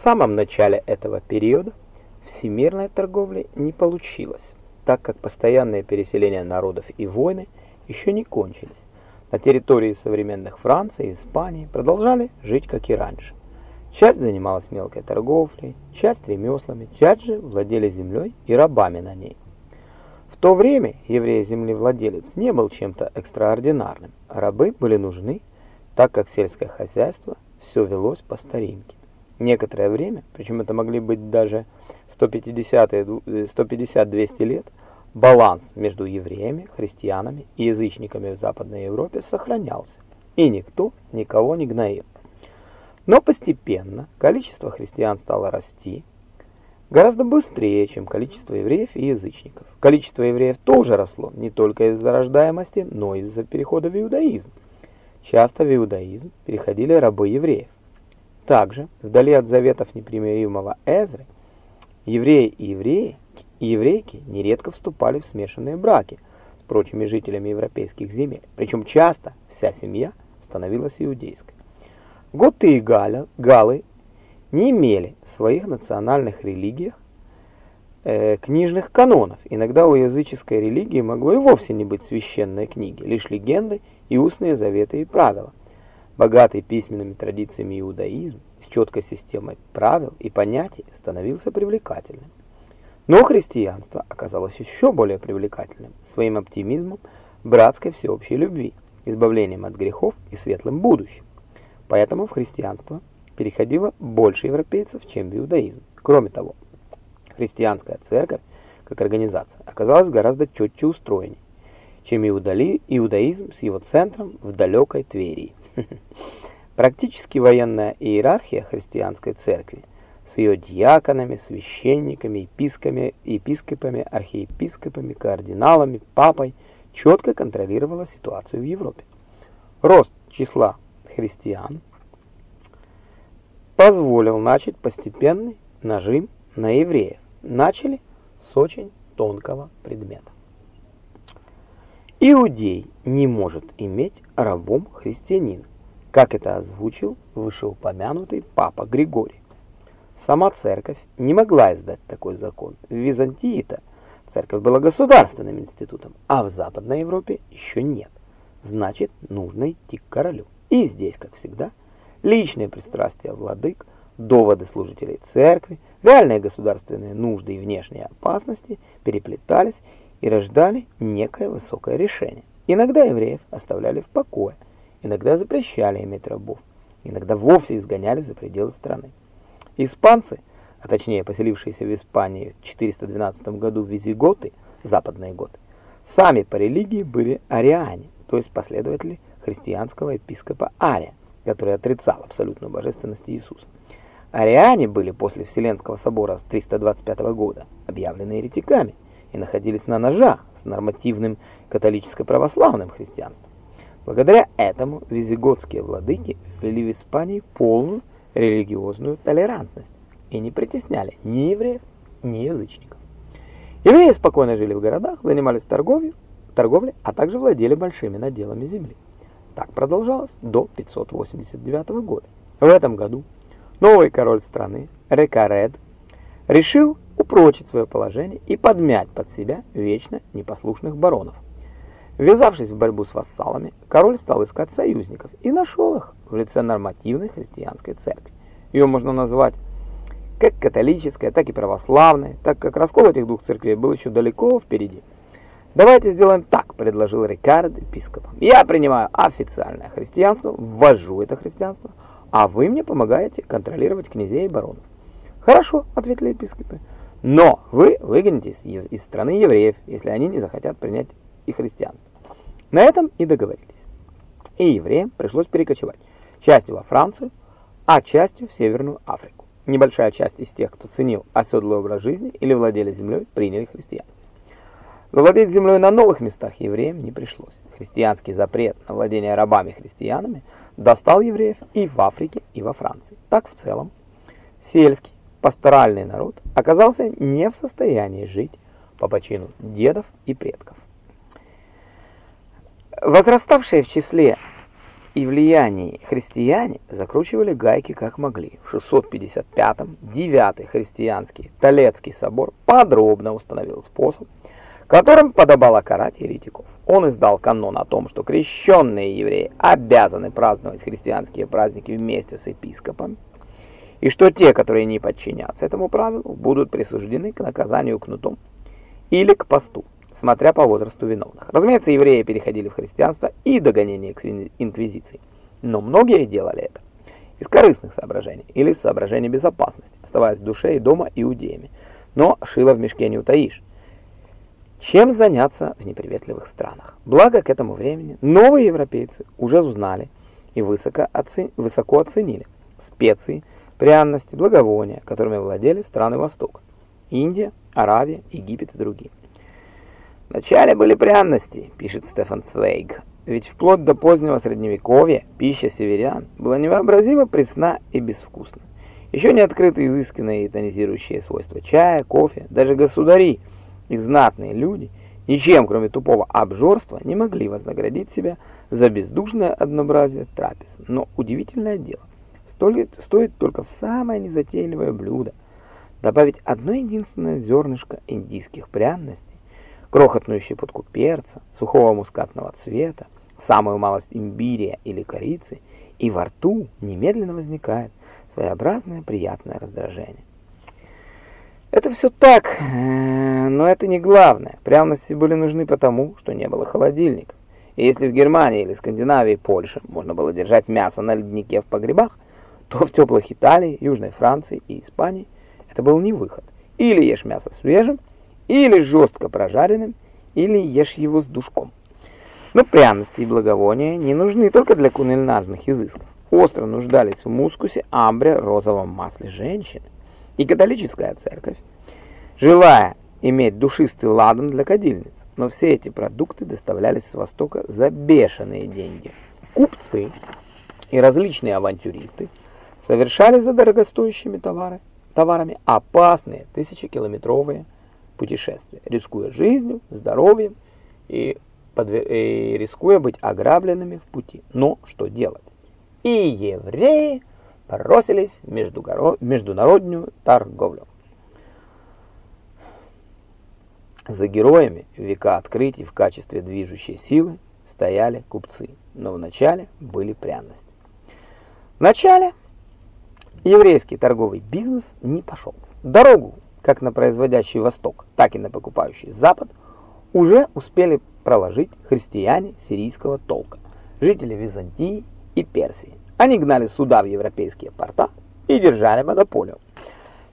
самом начале этого периода всемирной торговли не получилось, так как постоянное переселение народов и войны еще не кончились. На территории современных Франции и Испании продолжали жить как и раньше. Часть занималась мелкой торговлей, часть ремеслами, часть же владели землей и рабами на ней. В то время еврей-землевладелец не был чем-то экстраординарным, рабы были нужны, так как сельское хозяйство все велось по старинке. Некоторое время, причем это могли быть даже 150-200 лет, баланс между евреями, христианами и язычниками в Западной Европе сохранялся, и никто никого не гноил. Но постепенно количество христиан стало расти гораздо быстрее, чем количество евреев и язычников. Количество евреев тоже росло не только из-за рождаемости, но и из-за перехода в иудаизм. Часто в иудаизм переходили рабы евреев. Также, вдали от заветов непримиримого Эзры, евреи и евреи еврейки нередко вступали в смешанные браки с прочими жителями европейских земель, причем часто вся семья становилась иудейской. Готы и галя, галы не имели в своих национальных религиях э, книжных канонов. Иногда у языческой религии могло и вовсе не быть священной книги, лишь легенды и устные заветы и правила. Богатый письменными традициями иудаизм с четкой системой правил и понятий становился привлекательным. Но христианство оказалось еще более привлекательным своим оптимизмом братской всеобщей любви, избавлением от грехов и светлым будущим. Поэтому в христианство переходило больше европейцев, чем в иудаизм. Кроме того, христианская церковь, как организация, оказалась гораздо четче устроенней, чем иудали, иудаизм с его центром в далекой Тверии. Практически военная иерархия христианской церкви с ее диаконами, священниками, епископами, епископами, архиепископами, кардиналами, папой четко контролировала ситуацию в Европе. Рост числа христиан позволил начать постепенный нажим на евреев. Начали с очень тонкого предмета. Иудей не может иметь рабом христианина, как это озвучил вышеупомянутый папа Григорий. Сама церковь не могла издать такой закон. В Византии-то церковь была государственным институтом, а в Западной Европе еще нет. Значит, нужно идти к королю. И здесь, как всегда, личные пристрастия владык, доводы служителей церкви, реальные государственные нужды и внешние опасности переплетались и рождали некое высокое решение. Иногда евреев оставляли в покое, иногда запрещали иметь рабов, иногда вовсе изгоняли за пределы страны. Испанцы, а точнее поселившиеся в Испании в 412 году визиготы, западные готы, сами по религии были ариане, то есть последователи христианского епископа Ария, который отрицал абсолютную божественность Иисуса. Ариане были после Вселенского собора 325 года объявлены еретиками и находились на ножах с нормативным католическо-православным христианством. Благодаря этому визиготские владыки ввели в Испании полную религиозную толерантность и не притесняли ни евреев, ни язычников. Евреи спокойно жили в городах, занимались торговлей, торговлей, а также владели большими наделами земли. Так продолжалось до 589 года. В этом году новый король страны, Рекаред, решил упрочить свое положение и подмять под себя вечно непослушных баронов. Ввязавшись в борьбу с вассалами, король стал искать союзников и нашел их в лице нормативной христианской церкви. Ее можно назвать как католической, так и православной, так как раскол этих двух церквей был еще далеко впереди. «Давайте сделаем так», — предложил Рикард епископам. «Я принимаю официальное христианство, ввожу это христианство, а вы мне помогаете контролировать князей и баронов». «Хорошо», — ответили епископы. «Но вы выгоните из страны евреев, если они не захотят принять и христианство». На этом и договорились. И евреям пришлось перекочевать частью во Францию, а частью в Северную Африку. Небольшая часть из тех, кто ценил оседлый образ жизни или владели землей, приняли христианство. Владеть землей на новых местах евреям не пришлось. Христианский запрет на владение рабами-христианами достал евреев и в Африке, и во Франции. Так в целом, сельский, пасторальный народ оказался не в состоянии жить по почину дедов и предков. Возраставшее в числе и влиянии христиане закручивали гайки как могли. В 655-м девятый христианский Толецкий собор подробно установил способ, которым подобало карать еретиков. Он издал канон о том, что крещенные евреи обязаны праздновать христианские праздники вместе с епископами, и что те, которые не подчинятся этому правилу, будут присуждены к наказанию кнутом или к посту, смотря по возрасту виновных. Разумеется, евреи переходили в христианство и до гонения инквизиции, но многие делали это из корыстных соображений или соображений безопасности, оставаясь в душе и дома иудеями. Но шило в мешке не утаишь. Чем заняться в неприветливых странах? Благо, к этому времени новые европейцы уже узнали и высоко, оцен... высоко оценили специи, пряности, благовония, которыми владели страны Востока. Индия, Аравия, Египет и другие. Вначале были пряности, пишет Стефан Цвейг, ведь вплоть до позднего средневековья пища северян была невообразимо пресна и безвкусна. Еще не открыты изысканные и тонизирующие свойства чая, кофе, даже государи и знатные люди ничем, кроме тупого обжорства, не могли вознаградить себя за бездушное однообразие трапез. Но удивительное дело, Стоит, стоит только в самое незатейливое блюдо добавить одно единственное зернышко индийских пряностей, крохотную щепотку перца, сухого мускатного цвета, самую малость имбиря или корицы, и во рту немедленно возникает своеобразное приятное раздражение. Это все так, э, но это не главное. Пряности были нужны потому, что не было холодильников. И если в Германии или Скандинавии, Польше можно было держать мясо на леднике в погребах, то в теплых Италии, Южной Франции и Испании это был не выход. Или ешь мясо свежим, или жестко прожаренным, или ешь его с душком. Но пряности и благовония не нужны только для кулинарных изысков. Остро нуждались в мускусе, амбре, розовом масле женщины. И католическая церковь, желая иметь душистый ладан для кадильниц, но все эти продукты доставлялись с Востока за бешеные деньги. Купцы и различные авантюристы совершали за дорогостоящими товары, товарами опасные тысячекилометровые путешествия, рискуя жизнью, здоровьем и, и рискуя быть ограбленными в пути. Но что делать? И евреи бросились в международную торговлю. За героями века открытий в качестве движущей силы стояли купцы, но вначале были пряности. Вначале еврейский торговый бизнес не пошел. Дорогу, как на производящий Восток, так и на покупающий Запад, уже успели проложить христиане сирийского толка, жители Византии и Персии. Они гнали суда в европейские порта и держали монополию.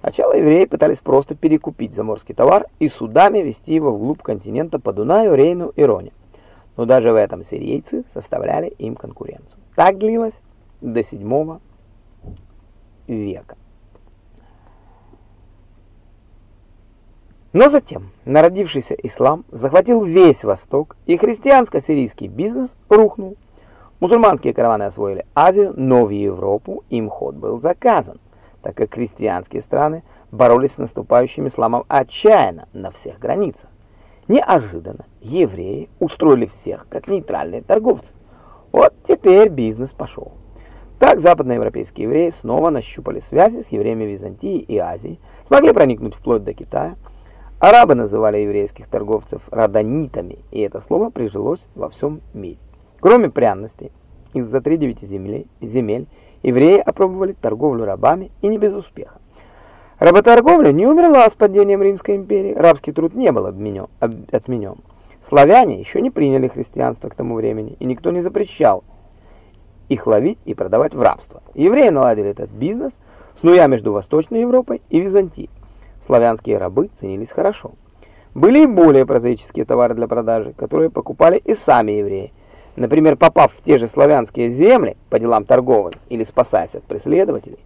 Сначала евреи пытались просто перекупить заморский товар и судами везти его вглубь континента по Дунаю, Рейну и Роне. Но даже в этом сирийцы составляли им конкуренцию. Так длилось до 7 века. Но затем народившийся ислам захватил весь Восток, и христианско-сирийский бизнес рухнул. Мусульманские караваны освоили Азию, но в Европу им ход был заказан, так как христианские страны боролись с наступающим исламом отчаянно на всех границах. Неожиданно евреи устроили всех как нейтральные торговцы. Вот теперь бизнес пошел. Так западноевропейские евреи снова нащупали связи с евреями Византии и Азии, смогли проникнуть вплоть до Китая. Арабы называли еврейских торговцев радонитами, и это слово прижилось во всем мире. Кроме пряностей, из-за земель, земель евреи опробовали торговлю рабами и не без успеха. Работорговля не умерла с падением Римской империи, рабский труд не был обменен, отменен. Славяне еще не приняли христианство к тому времени, и никто не запрещал их ловить и продавать в рабство. Евреи наладили этот бизнес, снуя между Восточной Европой и Византией. Славянские рабы ценились хорошо. Были и более прозаические товары для продажи, которые покупали и сами евреи. Например, попав в те же славянские земли по делам торговым или спасаясь от преследователей,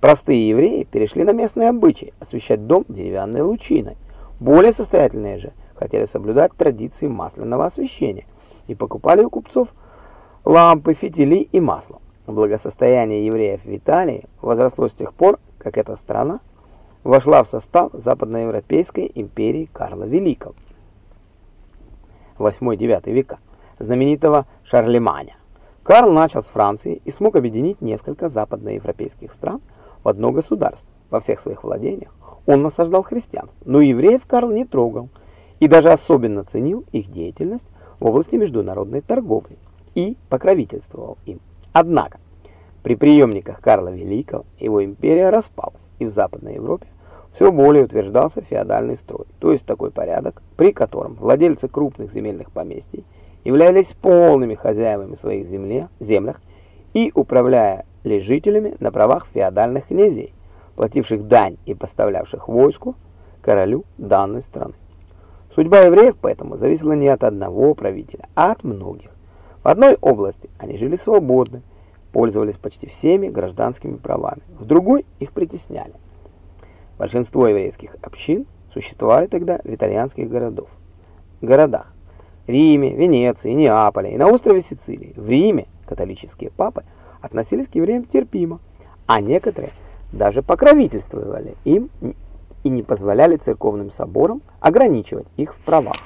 простые евреи перешли на местные обычаи освещать дом деревянной лучиной. Более состоятельные же хотели соблюдать традиции масляного освещения и покупали у купцов лампы, фитили и масло. Благосостояние евреев в Италии возросло с тех пор, как эта страна вошла в состав Западноевропейской империи Карла Великого. 8-9 века, знаменитого Шарлеманя. Карл начал с Франции и смог объединить несколько западноевропейских стран в одно государство. Во всех своих владениях он насаждал христианство, но евреев Карл не трогал и даже особенно ценил их деятельность в области международной торговли и покровительствовал им. Однако, при преемниках Карла Великого его империя распалась, и в Западной Европе все более утверждался феодальный строй, то есть такой порядок, при котором владельцы крупных земельных поместий являлись полными хозяевами своих земле, землях и управляли жителями на правах феодальных князей, плативших дань и поставлявших войску королю данной страны. Судьба евреев поэтому зависела не от одного правителя, а от многих. В одной области они жили свободно, пользовались почти всеми гражданскими правами, в другой их притесняли. Большинство еврейских общин существовали тогда в итальянских городов. городах Риме, Венеции, Неаполе и на острове Сицилии. В Риме католические папы относились к евреям терпимо, а некоторые даже покровительствовали им и не позволяли церковным соборам ограничивать их в правах.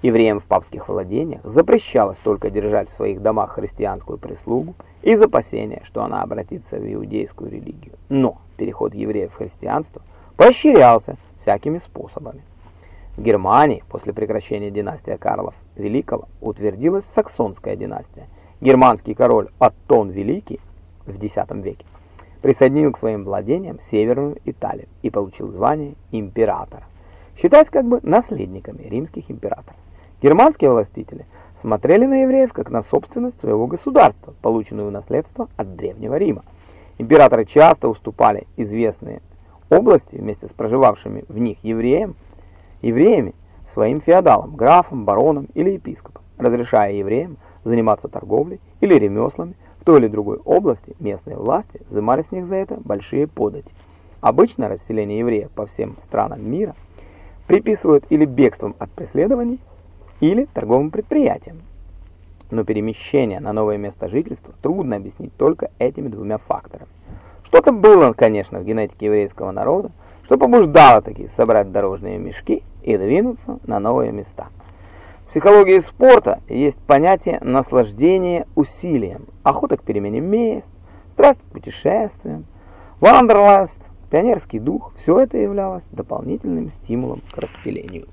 Евреям в папских владениях запрещалось только держать в своих домах христианскую прислугу из опасения, что она обратится в иудейскую религию. Но переход евреев в христианство поощрялся всякими способами. В Германии после прекращения династии Карлов Великого утвердилась саксонская династия. Германский король Аттон Великий в X веке присоединил к своим владениям Северную Италию и получил звание императора, считаясь как бы наследниками римских императоров. Германские властители смотрели на евреев как на собственность своего государства, полученную наследство от Древнего Рима. Императоры часто уступали известные области вместе с проживавшими в них евреям, евреями своим феодалам, графам, баронам или епископам, разрешая евреям заниматься торговлей или ремеслами в той или другой области, местные власти взимали с них за это большие подати. Обычно расселение евреев по всем странам мира приписывают или бегством от преследований, или торговым предприятием. Но перемещение на новое место жительства трудно объяснить только этими двумя факторами. Что-то было, конечно, в генетике еврейского народа, что побуждало такие собрать дорожные мешки и двинуться на новые места. В психологии спорта есть понятие наслаждения усилием, охота к перемене мест, страсть к путешествиям, вандерласт, пионерский дух – все это являлось дополнительным стимулом к расселению.